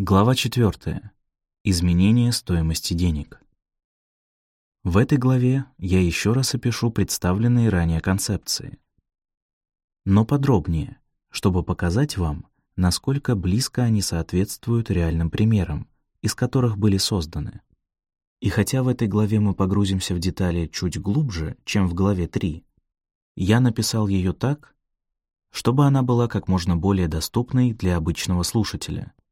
Глава 4. Изменение стоимости денег. В этой главе я еще раз опишу представленные ранее концепции. Но подробнее, чтобы показать вам, насколько близко они соответствуют реальным примерам, из которых были созданы. И хотя в этой главе мы погрузимся в детали чуть глубже, чем в главе 3, я написал ее так, чтобы она была как можно более доступной для обычного слушателя —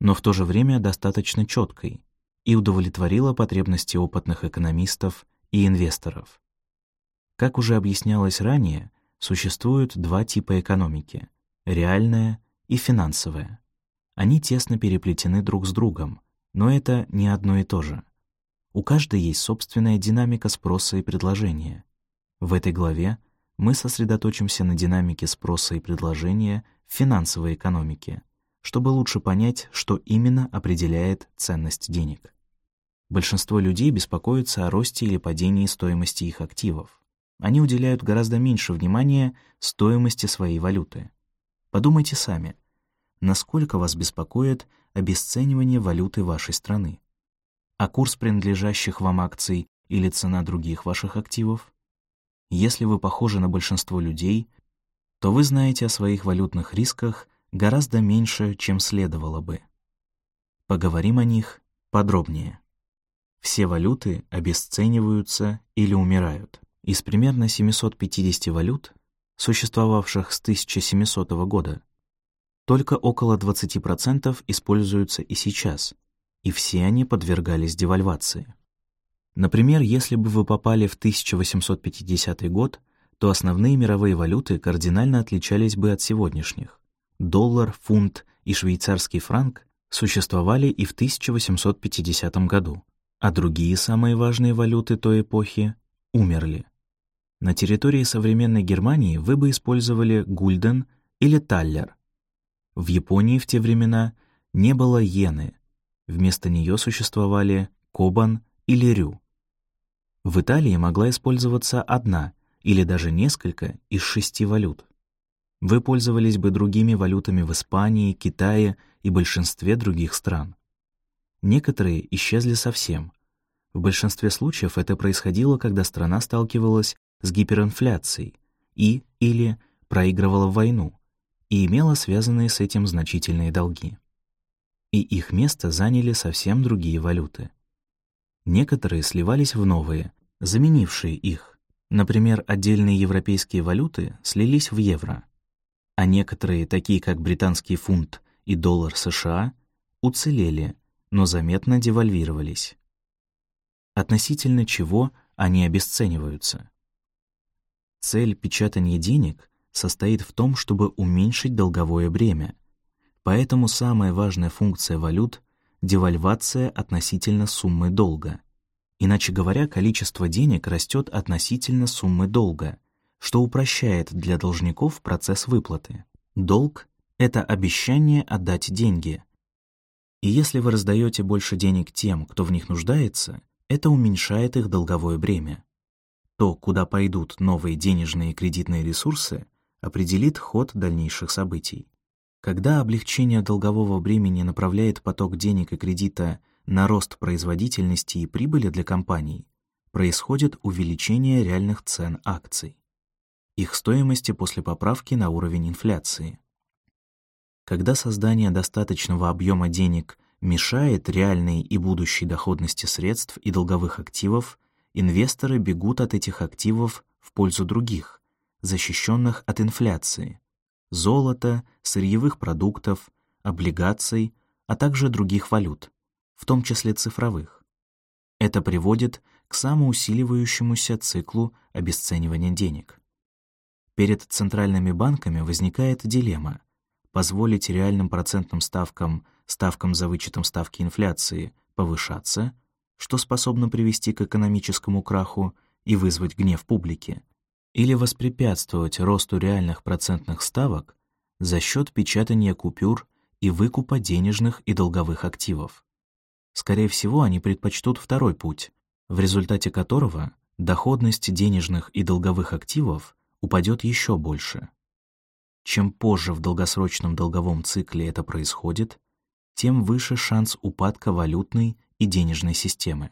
но в то же время достаточно четкой и удовлетворила потребности опытных экономистов и инвесторов. Как уже объяснялось ранее, существуют два типа экономики — реальная и финансовая. Они тесно переплетены друг с другом, но это не одно и то же. У каждой есть собственная динамика спроса и предложения. В этой главе мы сосредоточимся на динамике спроса и предложения в финансовой экономике, чтобы лучше понять, что именно определяет ценность денег. Большинство людей беспокоятся о росте или падении стоимости их активов. Они уделяют гораздо меньше внимания стоимости своей валюты. Подумайте сами, насколько вас беспокоит обесценивание валюты вашей страны? А курс принадлежащих вам акций или цена других ваших активов? Если вы похожи на большинство людей, то вы знаете о своих валютных рисках гораздо меньше, чем следовало бы. Поговорим о них подробнее. Все валюты обесцениваются или умирают. Из примерно 750 валют, существовавших с 1700 года, только около 20% используются и сейчас, и все они подвергались девальвации. Например, если бы вы попали в 1850 год, то основные мировые валюты кардинально отличались бы от сегодняшних доллар, фунт и швейцарский франк существовали и в 1850 году, а другие самые важные валюты той эпохи умерли. На территории современной Германии вы бы использовали гульден или таллер. В Японии в те времена не было иены, вместо нее существовали кобан или рю. В Италии могла использоваться одна или даже несколько из шести валют. Вы пользовались бы другими валютами в Испании, Китае и большинстве других стран. Некоторые исчезли совсем. В большинстве случаев это происходило, когда страна сталкивалась с гиперинфляцией и или проигрывала войну и имела связанные с этим значительные долги. И их место заняли совсем другие валюты. Некоторые сливались в новые, заменившие их. Например, отдельные европейские валюты слились в евро, а некоторые, такие как британский фунт и доллар США, уцелели, но заметно девальвировались. Относительно чего они обесцениваются? Цель печатания денег состоит в том, чтобы уменьшить долговое бремя. Поэтому самая важная функция валют — девальвация относительно суммы долга. Иначе говоря, количество денег растет относительно суммы долга — что упрощает для должников процесс выплаты. Долг — это обещание отдать деньги. И если вы раздаете больше денег тем, кто в них нуждается, это уменьшает их долговое бремя. То, куда пойдут новые денежные и кредитные ресурсы, определит ход дальнейших событий. Когда облегчение долгового бремени направляет поток денег и кредита на рост производительности и прибыли для компаний, происходит увеличение реальных цен акций их стоимости после поправки на уровень инфляции. Когда создание достаточного объема денег мешает реальной и будущей доходности средств и долговых активов, инвесторы бегут от этих активов в пользу других, защищенных от инфляции, золота, сырьевых продуктов, облигаций, а также других валют, в том числе цифровых. Это приводит к самоусиливающемуся циклу обесценивания денег. Перед центральными банками возникает дилемма — позволить реальным процентным ставкам, ставкам за вычетом ставки инфляции, повышаться, что способно привести к экономическому краху и вызвать гнев публики, или воспрепятствовать росту реальных процентных ставок за счет печатания купюр и выкупа денежных и долговых активов. Скорее всего, они предпочтут второй путь, в результате которого доходность денежных и долговых активов упадет еще больше. Чем позже в долгосрочном долговом цикле это происходит, тем выше шанс упадка валютной и денежной системы.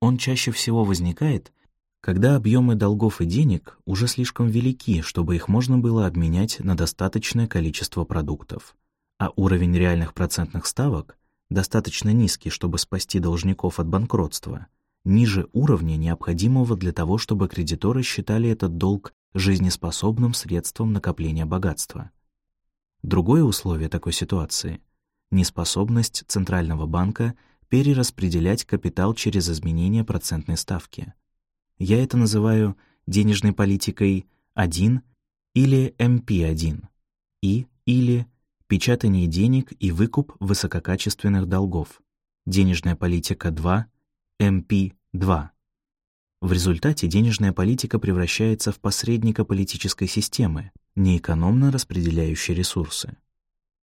Он чаще всего возникает, когда объемы долгов и денег уже слишком велики, чтобы их можно было обменять на достаточное количество продуктов, а уровень реальных процентных ставок достаточно низкий, чтобы спасти должников от банкротства, ниже уровня, необходимого для того, чтобы кредиторы считали этот долг жизнеспособным средством накопления богатства. Другое условие такой ситуации — неспособность Центрального банка перераспределять капитал через изменение процентной ставки. Я это называю денежной политикой 1 или МП1 и или печатание денег и выкуп высококачественных долгов, денежная политика 2, МП2. В результате денежная политика превращается в посредника политической системы, неэкономно распределяющей ресурсы.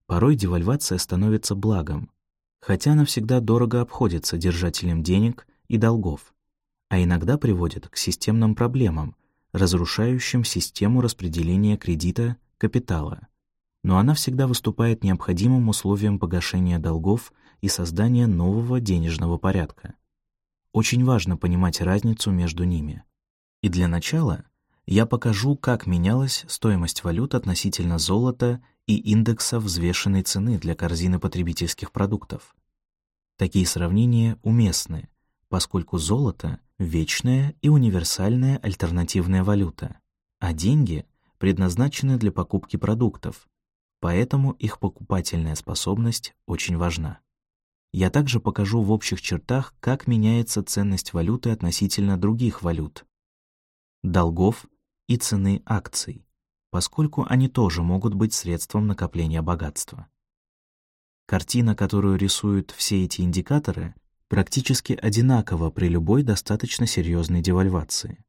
Порой девальвация становится благом, хотя она всегда дорого обходится держателям денег и долгов, а иногда приводит к системным проблемам, разрушающим систему распределения кредита, капитала. Но она всегда выступает необходимым условием погашения долгов и создания нового денежного порядка. Очень важно понимать разницу между ними. И для начала я покажу, как менялась стоимость валют относительно золота и индекса взвешенной цены для корзины потребительских продуктов. Такие сравнения уместны, поскольку золото — вечная и универсальная альтернативная валюта, а деньги предназначены для покупки продуктов, поэтому их покупательная способность очень важна. Я также покажу в общих чертах, как меняется ценность валюты относительно других валют, долгов и цены акций, поскольку они тоже могут быть средством накопления богатства. Картина, которую рисуют все эти индикаторы, практически одинакова при любой достаточно серьезной девальвации.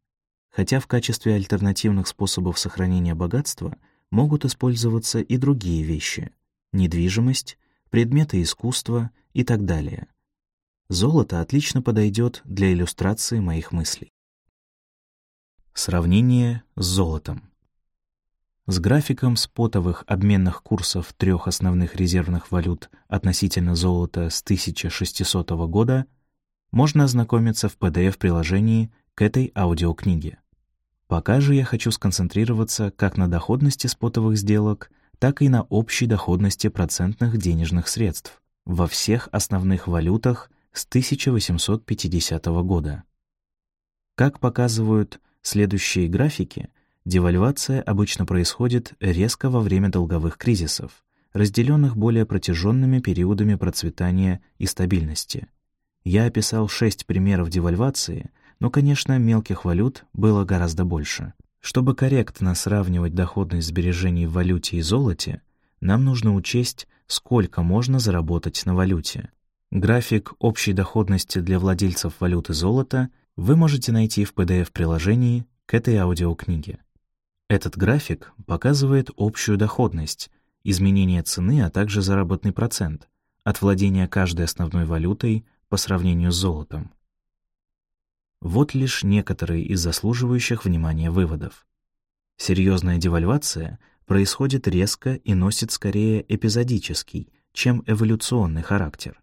Хотя в качестве альтернативных способов сохранения богатства могут использоваться и другие вещи — недвижимость, предметы искусства и так далее. Золото отлично подойдет для иллюстрации моих мыслей. Сравнение с золотом. С графиком спотовых обменных курсов трех основных резервных валют относительно золота с 1600 года можно ознакомиться в PDF-приложении к этой аудиокниге. Пока же я хочу сконцентрироваться как на доходности спотовых сделок, так и на общей доходности процентных денежных средств во всех основных валютах с 1850 года. Как показывают Следующие графики девальвация обычно происходит резко во время долговых кризисов, разделенных более протяженными периодами процветания и стабильности. Я описал шесть примеров девальвации, но, конечно, мелких валют было гораздо больше. Чтобы корректно сравнивать доходность сбережений в валюте и золоте, нам нужно учесть, сколько можно заработать на валюте. График общей доходности для владельцев валюты золота — вы можете найти в PDF-приложении к этой аудиокниге. Этот график показывает общую доходность, изменение цены, а также заработный процент от владения каждой основной валютой по сравнению с золотом. Вот лишь некоторые из заслуживающих внимания выводов. Серьезная девальвация происходит резко и носит скорее эпизодический, чем эволюционный характер.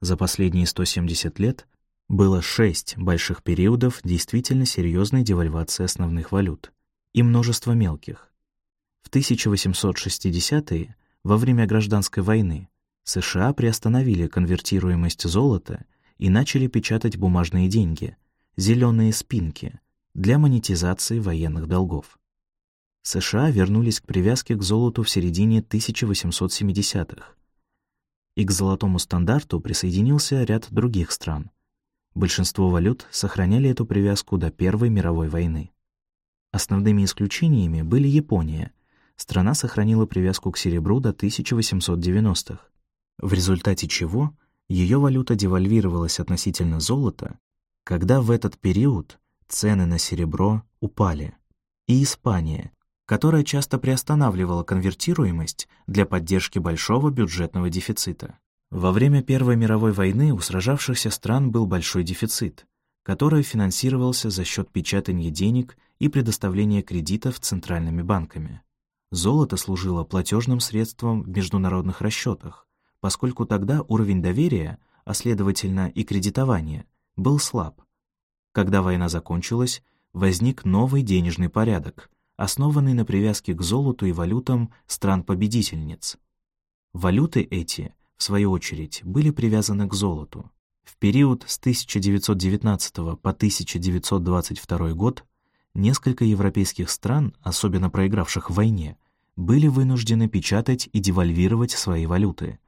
За последние 170 лет было шесть больших периодов действительно серьезной девальвации основных валют и множество мелких. В 1860-е, во время гражданской войны, США приостановили конвертируемость золота и начали печатать бумажные деньги, зеленые спинки, для монетизации военных долгов. США вернулись к привязке к золоту в середине 1870-х. И к золотому стандарту присоединился ряд других стран — Большинство валют сохраняли эту привязку до Первой мировой войны. Основными исключениями были Япония. Страна сохранила привязку к серебру до 1890-х, в результате чего ее валюта девальвировалась относительно золота, когда в этот период цены на серебро упали. И Испания, которая часто приостанавливала конвертируемость для поддержки большого бюджетного дефицита. Во время Первой мировой войны у сражавшихся стран был большой дефицит, который финансировался за счет печатания денег и предоставления кредитов центральными банками. Золото служило платежным средством в международных расчетах, поскольку тогда уровень доверия, а следовательно и кредитования, был слаб. Когда война закончилась, возник новый денежный порядок, основанный на привязке к золоту и валютам стран-победительниц. Валюты эти, в свою очередь, были привязаны к золоту. В период с 1919 по 1922 год несколько европейских стран, особенно проигравших в войне, были вынуждены печатать и девальвировать свои валюты.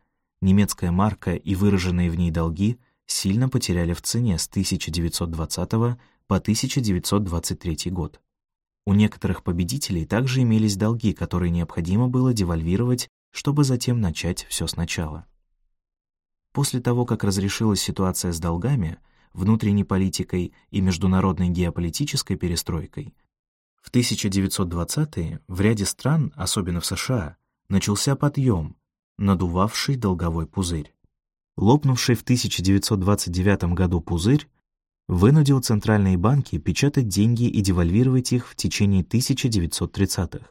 Немецкая марка и выраженные в ней долги сильно потеряли в цене с 1920 по 1923 год. У некоторых победителей также имелись долги, которые необходимо было девальвировать, чтобы затем начать все сначала. После того, как разрешилась ситуация с долгами, внутренней политикой и международной геополитической перестройкой, в 1920-е в ряде стран, особенно в США, начался подъем, надувавший долговой пузырь. Лопнувший в 1929 году пузырь вынудил центральные банки печатать деньги и девальвировать их в течение 1930-х.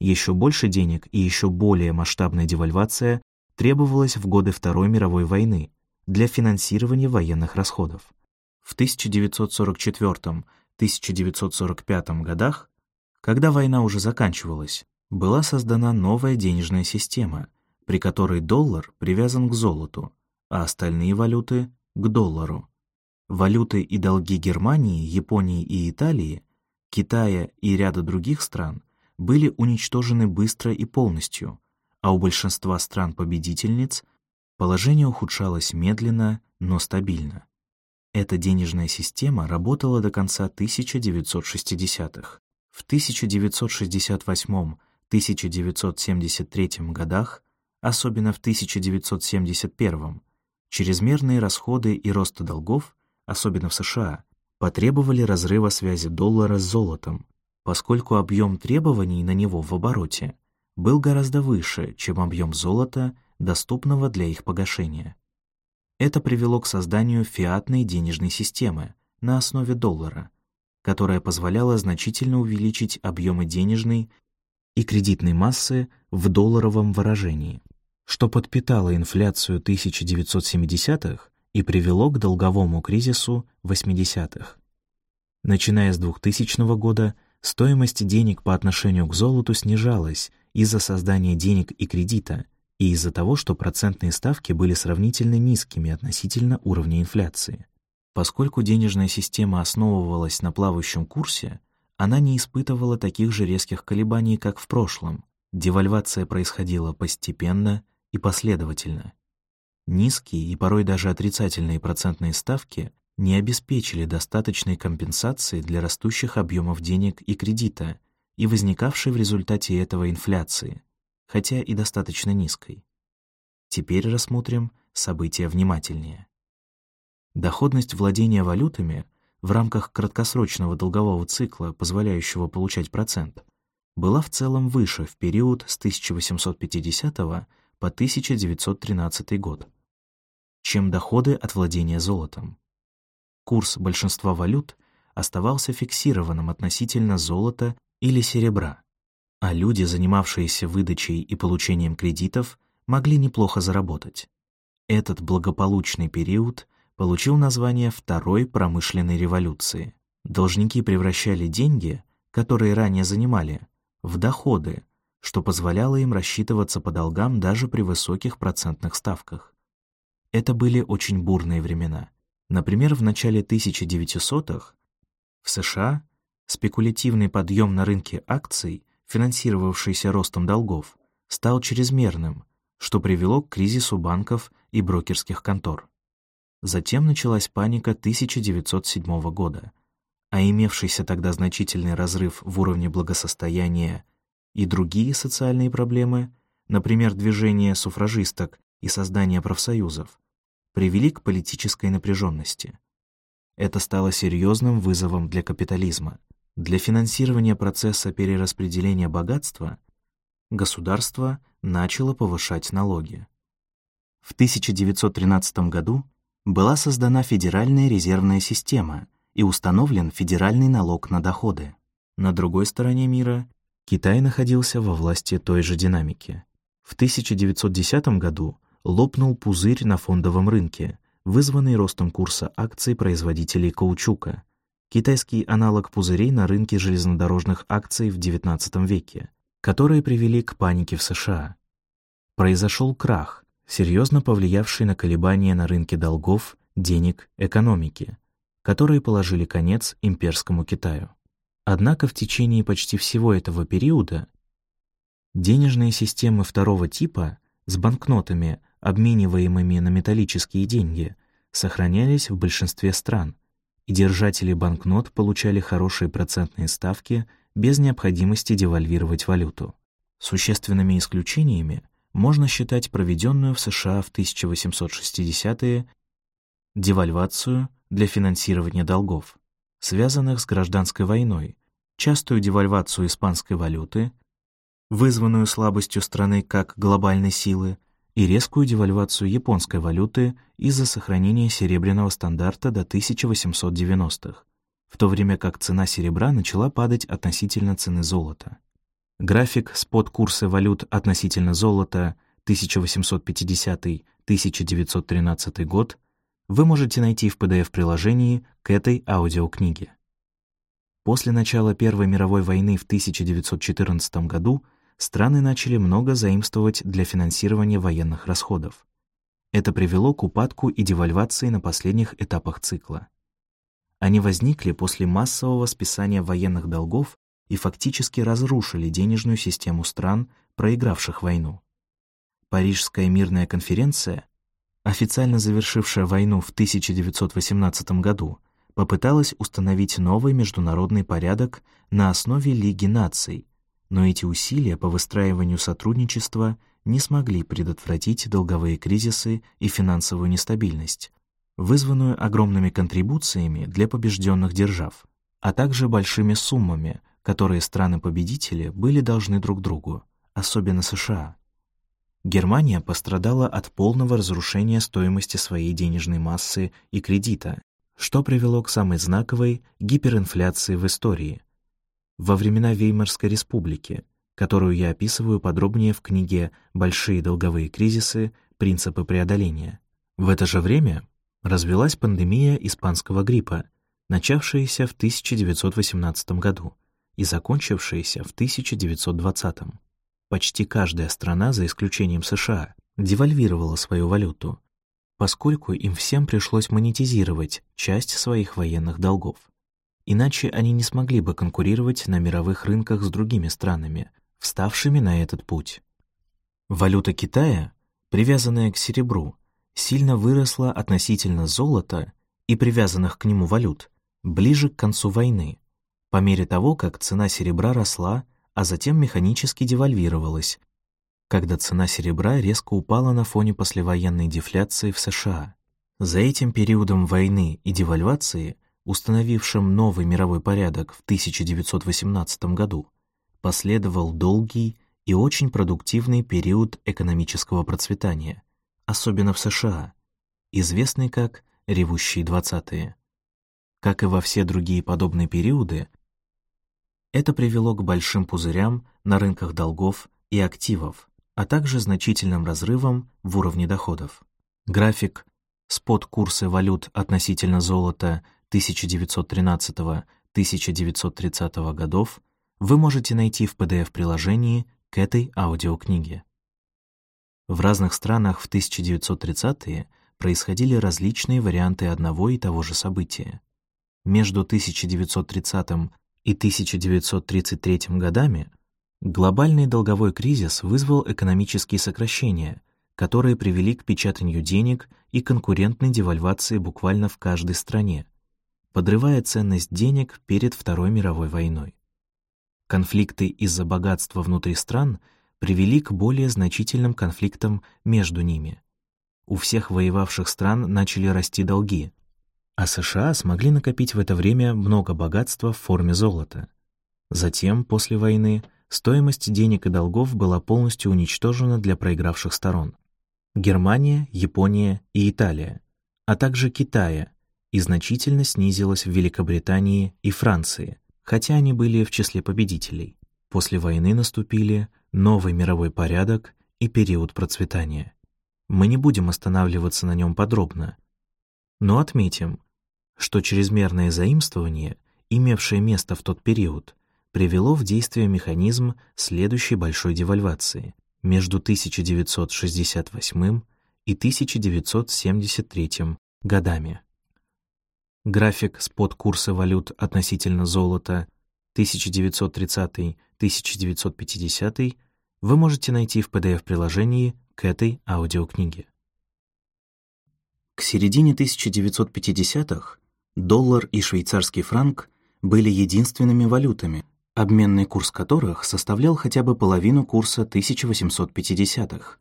Еще больше денег и еще более масштабная девальвация требовалась в годы Второй мировой войны для финансирования военных расходов. В 1944-1945 годах, когда война уже заканчивалась, была создана новая денежная система, при которой доллар привязан к золоту, а остальные валюты — к доллару. Валюты и долги Германии, Японии и Италии, Китая и ряда других стран были уничтожены быстро и полностью, а у большинства стран-победительниц положение ухудшалось медленно, но стабильно. Эта денежная система работала до конца 1960-х. В 1968-1973 годах, особенно в 1971 чрезмерные расходы и рост долгов, особенно в США, потребовали разрыва связи доллара с золотом, поскольку объем требований на него в обороте был гораздо выше, чем объем золота, доступного для их погашения. Это привело к созданию фиатной денежной системы на основе доллара, которая позволяла значительно увеличить объемы денежной и кредитной массы в долларовом выражении, что подпитало инфляцию 1970-х и привело к долговому кризису 80-х. Начиная с 2000 года, стоимость денег по отношению к золоту снижалась из-за создания денег и кредита и из-за того, что процентные ставки были сравнительно низкими относительно уровня инфляции. Поскольку денежная система основывалась на плавающем курсе, она не испытывала таких же резких колебаний, как в прошлом. Девальвация происходила постепенно и последовательно. Низкие и порой даже отрицательные процентные ставки не обеспечили достаточной компенсации для растущих объемов денег и кредита и возникавшей в результате этого инфляции, хотя и достаточно низкой. Теперь рассмотрим события внимательнее. Доходность владения валютами в рамках краткосрочного долгового цикла, позволяющего получать процент, была в целом выше в период с 1850 по 1913 год, чем доходы от владения золотом. Курс большинства валют оставался фиксированным относительно золота или серебра, а люди, занимавшиеся выдачей и получением кредитов, могли неплохо заработать. Этот благополучный период получил название Второй промышленной революции. Должники превращали деньги, которые ранее занимали, в доходы, что позволяло им рассчитываться по долгам даже при высоких процентных ставках. Это были очень бурные времена. Например, в начале 1900-х в США Спекулятивный подъем на рынке акций, финансировавшийся ростом долгов, стал чрезмерным, что привело к кризису банков и брокерских контор. Затем началась паника 1907 года, а имевшийся тогда значительный разрыв в уровне благосостояния и другие социальные проблемы, например, движение суфражисток и создание профсоюзов, привели к политической напряженности. Это стало серьезным вызовом для капитализма — для финансирования процесса перераспределения богатства государство начало повышать налоги. В 1913 году была создана Федеральная резервная система и установлен федеральный налог на доходы. На другой стороне мира Китай находился во власти той же динамики. В 1910 году лопнул пузырь на фондовом рынке, вызванный ростом курса акций производителей каучука, китайский аналог пузырей на рынке железнодорожных акций в XIX веке, которые привели к панике в США. Произошел крах, серьезно повлиявший на колебания на рынке долгов, денег, экономики, которые положили конец имперскому Китаю. Однако в течение почти всего этого периода денежные системы второго типа с банкнотами, обмениваемыми на металлические деньги, сохранялись в большинстве стран, и держатели банкнот получали хорошие процентные ставки без необходимости девальвировать валюту. Существенными исключениями можно считать проведенную в США в 1860-е девальвацию для финансирования долгов, связанных с гражданской войной, частую девальвацию испанской валюты, вызванную слабостью страны как глобальной силы, и резкую девальвацию японской валюты из-за сохранения серебряного стандарта до 1890-х, в то время как цена серебра начала падать относительно цены золота. График спот-курса валют относительно золота 1850-1913 год вы можете найти в PDF-приложении к этой аудиокниге. После начала Первой мировой войны в 1914 году страны начали много заимствовать для финансирования военных расходов. Это привело к упадку и девальвации на последних этапах цикла. Они возникли после массового списания военных долгов и фактически разрушили денежную систему стран, проигравших войну. Парижская мирная конференция, официально завершившая войну в 1918 году, попыталась установить новый международный порядок на основе Лиги наций, но эти усилия по выстраиванию сотрудничества не смогли предотвратить долговые кризисы и финансовую нестабильность, вызванную огромными контрибуциями для побежденных держав, а также большими суммами, которые страны-победители были должны друг другу, особенно США. Германия пострадала от полного разрушения стоимости своей денежной массы и кредита, что привело к самой знаковой гиперинфляции в истории – во времена Веймарской республики, которую я описываю подробнее в книге «Большие долговые кризисы. Принципы преодоления». В это же время развелась пандемия испанского гриппа, начавшаяся в 1918 году и закончившаяся в 1920. Почти каждая страна, за исключением США, девальвировала свою валюту, поскольку им всем пришлось монетизировать часть своих военных долгов. Иначе они не смогли бы конкурировать на мировых рынках с другими странами, вставшими на этот путь. Валюта Китая, привязанная к серебру, сильно выросла относительно золота и привязанных к нему валют ближе к концу войны, по мере того, как цена серебра росла, а затем механически девальвировалась, когда цена серебра резко упала на фоне послевоенной дефляции в США. За этим периодом войны и девальвации установившим новый мировой порядок в 1918 году, последовал долгий и очень продуктивный период экономического процветания, особенно в США, известный как «ревущие двадцатые». Как и во все другие подобные периоды, это привело к большим пузырям на рынках долгов и активов, а также значительным разрывам в уровне доходов. График спот курсы валют относительно золота 1913-1930 годов вы можете найти в PDF-приложении к этой аудиокниге. В разных странах в 1930-е происходили различные варианты одного и того же события. Между 1930 и 1933 годами глобальный долговой кризис вызвал экономические сокращения, которые привели к печатанию денег и конкурентной девальвации буквально в каждой стране, подрывая ценность денег перед Второй мировой войной. Конфликты из-за богатства внутри стран привели к более значительным конфликтам между ними. У всех воевавших стран начали расти долги, а США смогли накопить в это время много богатства в форме золота. Затем, после войны, стоимость денег и долгов была полностью уничтожена для проигравших сторон. Германия, Япония и Италия, а также Китая, и значительно снизилась в Великобритании и Франции, хотя они были в числе победителей. После войны наступили новый мировой порядок и период процветания. Мы не будем останавливаться на нем подробно, но отметим, что чрезмерное заимствование, имевшее место в тот период, привело в действие механизм следующей большой девальвации между 1968 и 1973 годами. График спот-курса валют относительно золота 1930-1950 вы можете найти в PDF-приложении к этой аудиокниге. К середине 1950-х доллар и швейцарский франк были единственными валютами, обменный курс которых составлял хотя бы половину курса 1850-х.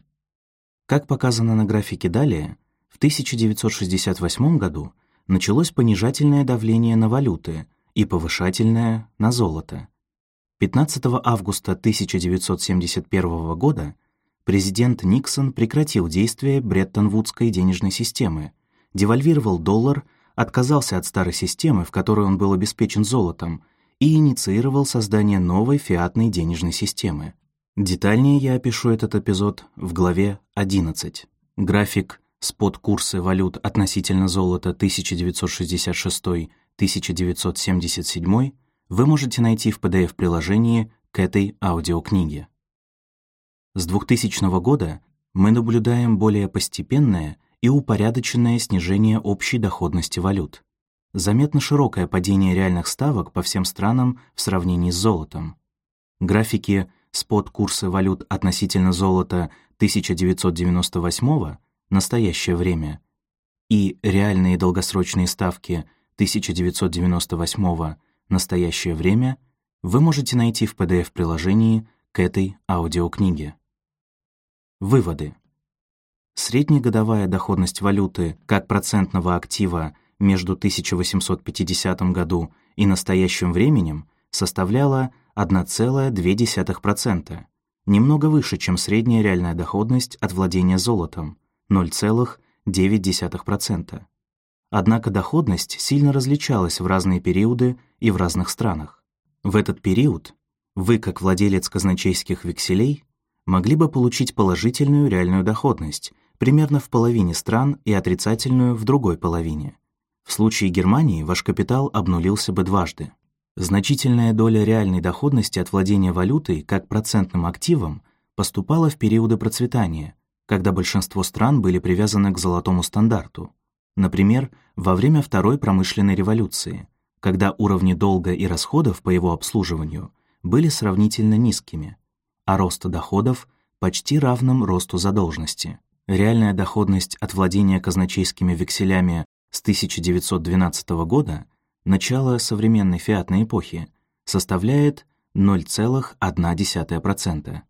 Как показано на графике далее, в 1968 году началось понижательное давление на валюты и повышательное на золото. 15 августа 1971 года президент Никсон прекратил действие Бреттон-Вудской денежной системы, девальвировал доллар, отказался от старой системы, в которой он был обеспечен золотом, и инициировал создание новой фиатной денежной системы. Детальнее я опишу этот эпизод в главе 11. График спот-курсы валют относительно золота 1966-1977 вы можете найти в PDF-приложении к этой аудиокниге. С 2000 года мы наблюдаем более постепенное и упорядоченное снижение общей доходности валют. Заметно широкое падение реальных ставок по всем странам в сравнении с золотом. Графики спот-курсы валют относительно золота 1998 настоящее время и реальные долгосрочные ставки 1998 настоящее время вы можете найти в PDF-приложении к этой аудиокниге. Выводы. Среднегодовая доходность валюты как процентного актива между 1850 году и настоящим временем составляла 1,2%, немного выше, чем средняя реальная доходность от владения золотом 0,9%. Однако доходность сильно различалась в разные периоды и в разных странах. В этот период вы, как владелец казначейских векселей, могли бы получить положительную реальную доходность примерно в половине стран и отрицательную в другой половине. В случае Германии ваш капитал обнулился бы дважды. Значительная доля реальной доходности от владения валютой как процентным активом поступала в периоды процветания, когда большинство стран были привязаны к золотому стандарту. Например, во время Второй промышленной революции, когда уровни долга и расходов по его обслуживанию были сравнительно низкими, а рост доходов почти равным росту задолженности. Реальная доходность от владения казначейскими векселями с 1912 года начала современной фиатной эпохи, составляет 0,1%.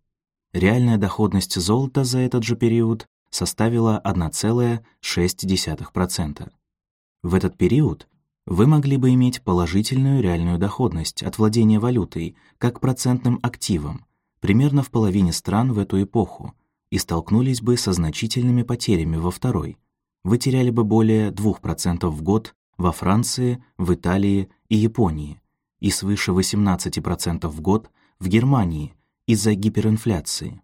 Реальная доходность золота за этот же период составила 1,6%. В этот период вы могли бы иметь положительную реальную доходность от владения валютой как процентным активом примерно в половине стран в эту эпоху и столкнулись бы со значительными потерями во второй. Вы теряли бы более 2% в год во Франции, в Италии и Японии и свыше 18% в год в Германии из-за гиперинфляции.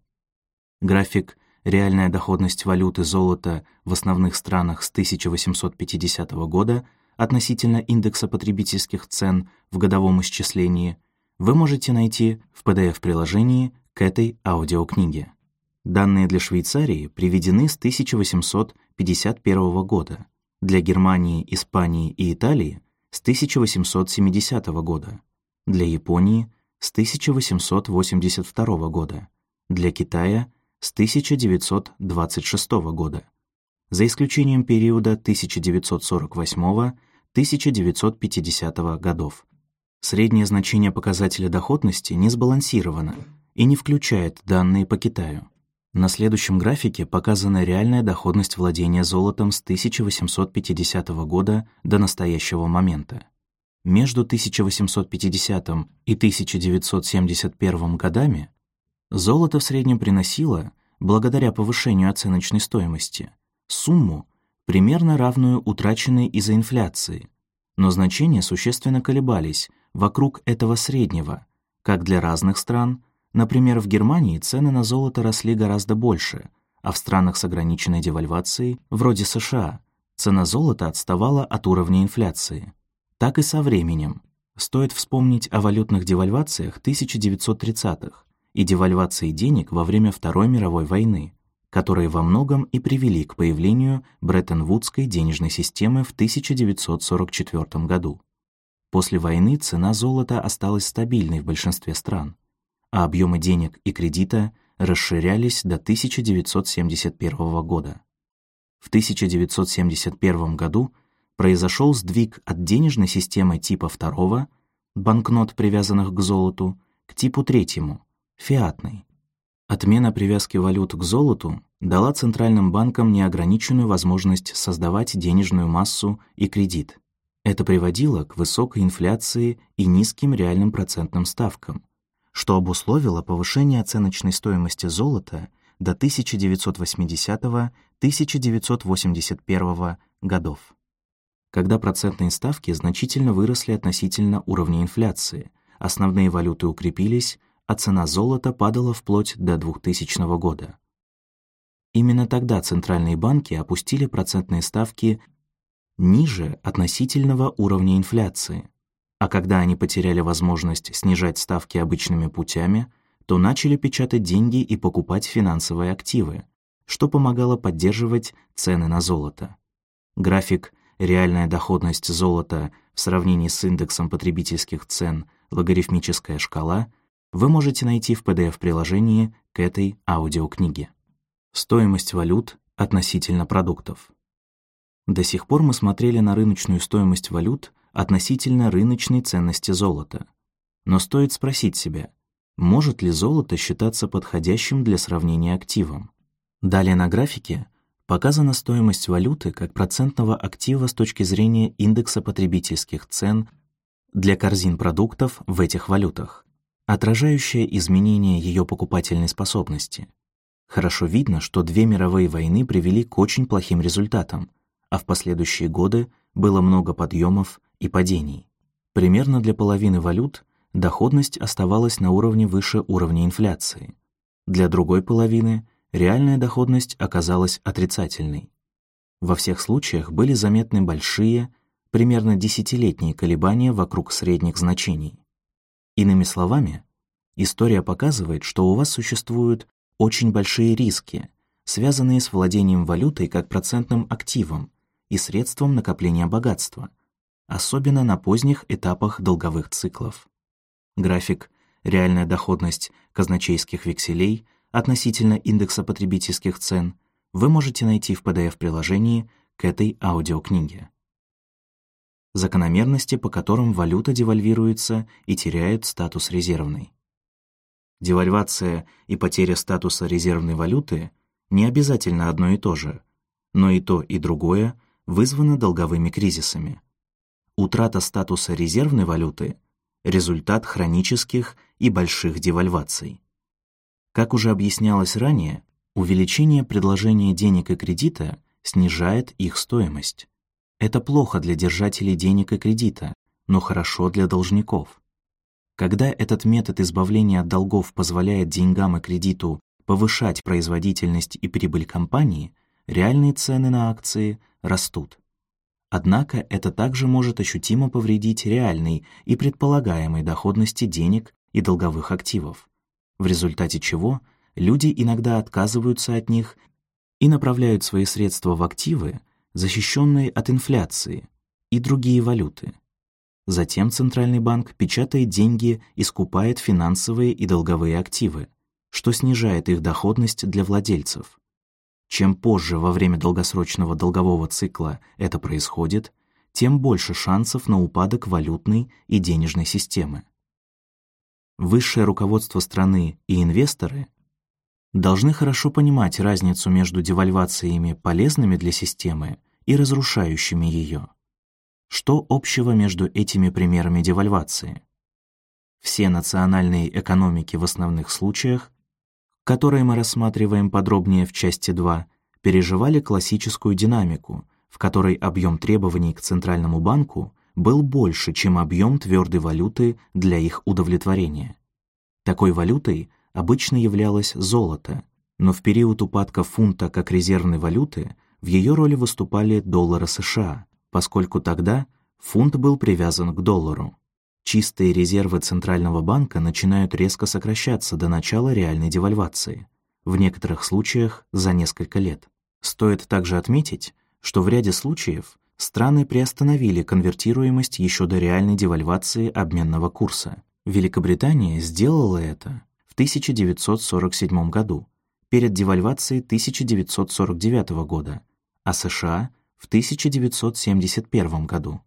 График «Реальная доходность валюты золота в основных странах с 1850 года относительно индекса потребительских цен в годовом исчислении» вы можете найти в PDF-приложении к этой аудиокниге. Данные для Швейцарии приведены с 1851 года, для Германии, Испании и Италии с 1870 года, для Японии с 1882 года, для Китая с 1926 года, за исключением периода 1948-1950 годов. Среднее значение показателя доходности не сбалансировано и не включает данные по Китаю. На следующем графике показана реальная доходность владения золотом с 1850 года до настоящего момента. Между 1850 и 1971 годами золото в среднем приносило, благодаря повышению оценочной стоимости, сумму, примерно равную утраченной из-за инфляции, но значения существенно колебались вокруг этого среднего, как для разных стран, Например, в Германии цены на золото росли гораздо больше, а в странах с ограниченной девальвацией, вроде США, цена золота отставала от уровня инфляции. Так и со временем. Стоит вспомнить о валютных девальвациях 1930-х и девальвации денег во время Второй мировой войны, которые во многом и привели к появлению Бреттон-Вудской денежной системы в 1944 году. После войны цена золота осталась стабильной в большинстве стран, а объемы денег и кредита расширялись до 1971 года. В 1971 году произошел сдвиг от денежной системы типа второго, банкнот, привязанных к золоту, к типу третьему, фиатной. Отмена привязки валют к золоту дала центральным банкам неограниченную возможность создавать денежную массу и кредит. Это приводило к высокой инфляции и низким реальным процентным ставкам, что обусловило повышение оценочной стоимости золота до 1980-1981 годов, когда процентные ставки значительно выросли относительно уровня инфляции, основные валюты укрепились, а цена золота падала вплоть до 2000 года. Именно тогда центральные банки опустили процентные ставки ниже относительного уровня инфляции, а когда они потеряли возможность снижать ставки обычными путями, то начали печатать деньги и покупать финансовые активы, что помогало поддерживать цены на золото. График «Реальная доходность золота в сравнении с индексом потребительских цен. Логарифмическая шкала» вы можете найти в PDF-приложении к этой аудиокниге. Стоимость валют относительно продуктов. До сих пор мы смотрели на рыночную стоимость валют относительно рыночной ценности золота. Но стоит спросить себя, может ли золото считаться подходящим для сравнения активом? Далее на графике показана стоимость валюты как процентного актива с точки зрения индекса потребительских цен для корзин продуктов в этих валютах, отражающая изменение ее покупательной способности. Хорошо видно, что две мировые войны привели к очень плохим результатам, а в последующие годы было много подъемов и падений. Примерно для половины валют доходность оставалась на уровне выше уровня инфляции. Для другой половины реальная доходность оказалась отрицательной. Во всех случаях были заметны большие, примерно десятилетние колебания вокруг средних значений. Иными словами, история показывает, что у вас существуют очень большие риски, связанные с владением валютой как процентным активом, и средством накопления богатства, особенно на поздних этапах долговых циклов. График «Реальная доходность казначейских векселей» относительно индекса потребительских цен вы можете найти в PDF-приложении к этой аудиокниге. Закономерности, по которым валюта девальвируется и теряет статус резервной. Девальвация и потеря статуса резервной валюты не обязательно одно и то же, но и то, и другое вызвано долговыми кризисами. Утрата статуса резервной валюты – результат хронических и больших девальваций. Как уже объяснялось ранее, увеличение предложения денег и кредита снижает их стоимость. Это плохо для держателей денег и кредита, но хорошо для должников. Когда этот метод избавления от долгов позволяет деньгам и кредиту повышать производительность и прибыль компании, реальные цены на акции растут. Однако это также может ощутимо повредить реальной и предполагаемой доходности денег и долговых активов, в результате чего люди иногда отказываются от них и направляют свои средства в активы, защищенные от инфляции, и другие валюты. Затем Центральный банк печатает деньги и скупает финансовые и долговые активы, что снижает их доходность для владельцев. Чем позже во время долгосрочного долгового цикла это происходит, тем больше шансов на упадок валютной и денежной системы. Высшее руководство страны и инвесторы должны хорошо понимать разницу между девальвациями, полезными для системы, и разрушающими ее. Что общего между этими примерами девальвации? Все национальные экономики в основных случаях которые мы рассматриваем подробнее в части 2, переживали классическую динамику, в которой объем требований к Центральному банку был больше, чем объем твердой валюты для их удовлетворения. Такой валютой обычно являлось золото, Но в период упадка фунта как резервной валюты в ее роли выступали доллары США, поскольку тогда фунт был привязан к доллару. Чистые резервы Центрального банка начинают резко сокращаться до начала реальной девальвации, в некоторых случаях за несколько лет. Стоит также отметить, что в ряде случаев страны приостановили конвертируемость еще до реальной девальвации обменного курса. Великобритания сделала это в 1947 году, перед девальвацией 1949 года, а США — в 1971 году.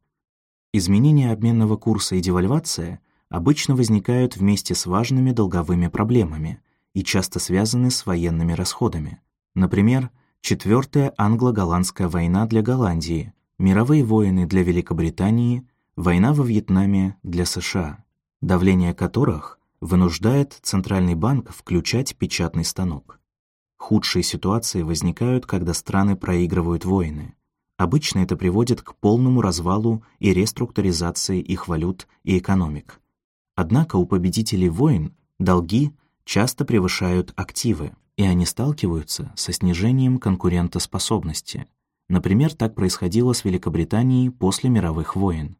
Изменения обменного курса и девальвация обычно возникают вместе с важными долговыми проблемами и часто связаны с военными расходами. Например, Четвертая англо-голландская война для Голландии, мировые войны для Великобритании, война во Вьетнаме для США, давление которых вынуждает Центральный банк включать печатный станок. Худшие ситуации возникают, когда страны проигрывают войны. Обычно это приводит к полному развалу и реструктуризации их валют и экономик. Однако у победителей войн долги часто превышают активы и они сталкиваются со снижением конкурентоспособности. Например, так происходило с Великобританией после мировых войн.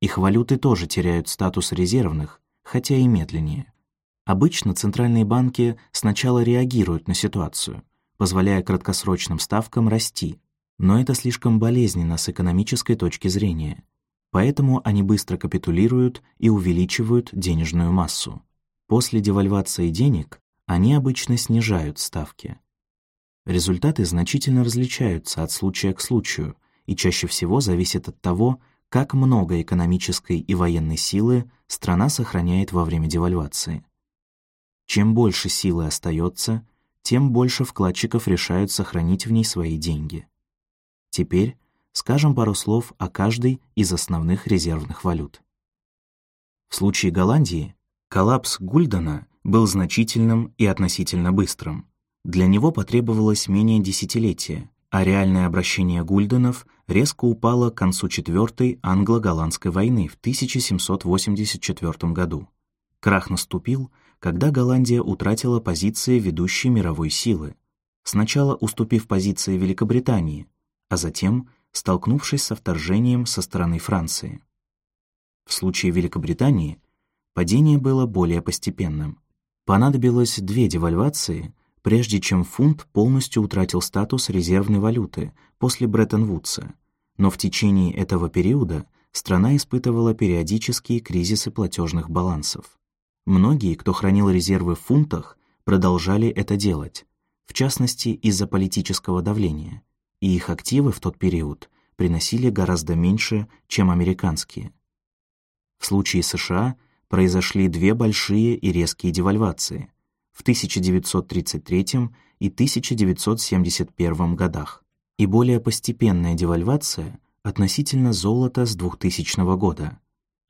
Их валюты тоже теряют статус резервных, хотя и медленнее. Обычно центральные банки сначала реагируют на ситуацию, позволяя краткосрочным ставкам расти, но это слишком болезненно с экономической точки зрения, поэтому они быстро капитулируют и увеличивают денежную массу. После девальвации денег они обычно снижают ставки. Результаты значительно различаются от случая к случаю и чаще всего зависят от того, как много экономической и военной силы страна сохраняет во время девальвации. Чем больше силы остается, тем больше вкладчиков решают сохранить в ней свои деньги. Теперь скажем пару слов о каждой из основных резервных валют. В случае Голландии коллапс Гульдена был значительным и относительно быстрым. Для него потребовалось менее десятилетия, а реальное обращение гульденов резко упало к концу Четвертой англо-голландской войны в 1784 году. Крах наступил, когда Голландия утратила позиции ведущей мировой силы, сначала уступив позиции Великобритании, а затем столкнувшись со вторжением со стороны Франции. В случае Великобритании падение было более постепенным. Понадобилось две девальвации, прежде чем фунт полностью утратил статус резервной валюты после Бреттон-Вудса, но в течение этого периода страна испытывала периодические кризисы платежных балансов. Многие, кто хранил резервы в фунтах, продолжали это делать, в частности из-за политического давления, и их активы в тот период приносили гораздо меньше, чем американские. В случае США – произошли две большие и резкие девальвации в 1933 и 1971 годах и более постепенная девальвация относительно золота с 2000 года.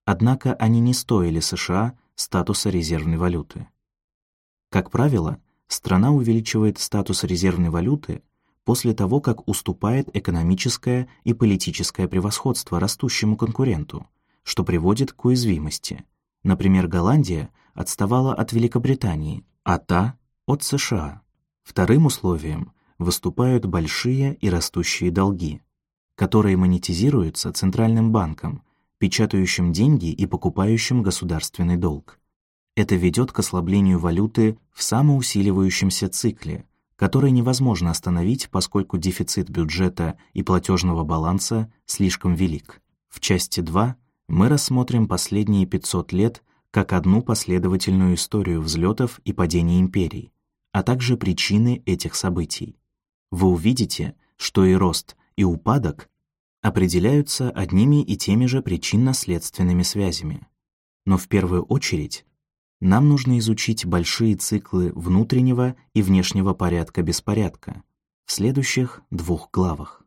Однако они не стоили США статуса резервной валюты. Как правило, страна увеличивает статус резервной валюты после того, как уступает экономическое и политическое превосходство растущему конкуренту, что приводит к уязвимости – Например, Голландия отставала от Великобритании, а та — от США. Вторым условием выступают большие и растущие долги, которые монетизируются Центральным банком, печатающим деньги и покупающим государственный долг. Это ведет к ослаблению валюты в самоусиливающемся цикле, который невозможно остановить, поскольку дефицит бюджета и платежного баланса слишком велик. В части 2 мы рассмотрим последние 500 лет как одну последовательную историю взлетов и падений империй, а также причины этих событий. Вы увидите, что и рост, и упадок определяются одними и теми же причинно-следственными связями. Но в первую очередь нам нужно изучить большие циклы внутреннего и внешнего порядка беспорядка в следующих двух главах.